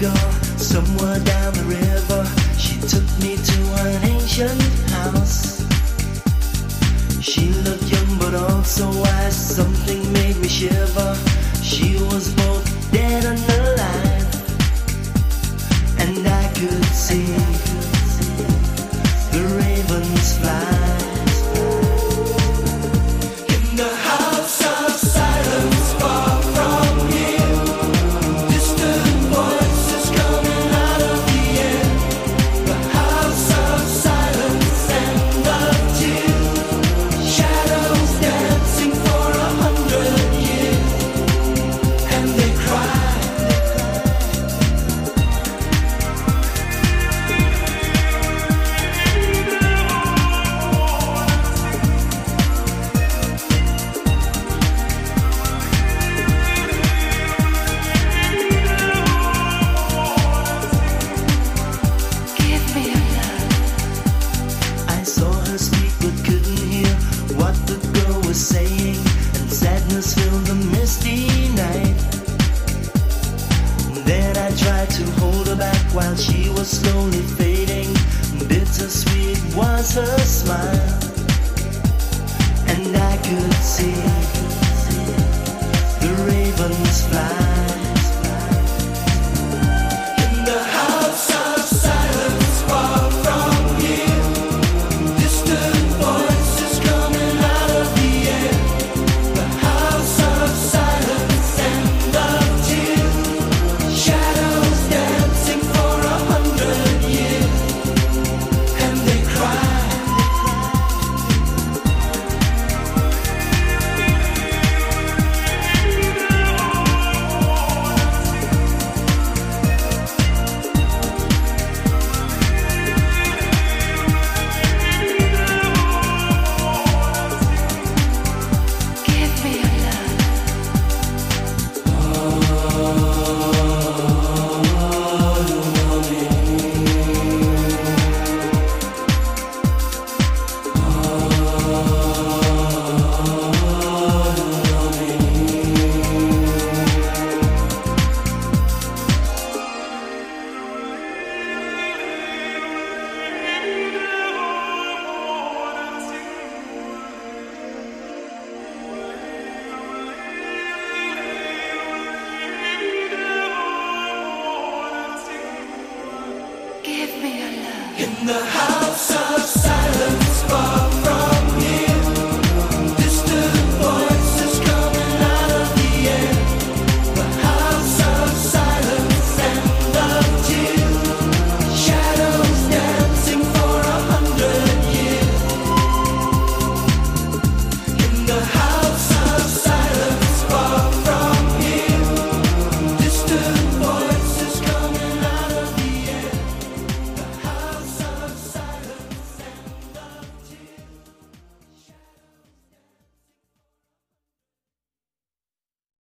ago, somewhere down the river, she took me to an ancient house. She looked young but also wise, something made me shiver. She was both dead and was slowly fading. Bittersweet was a smile. the house.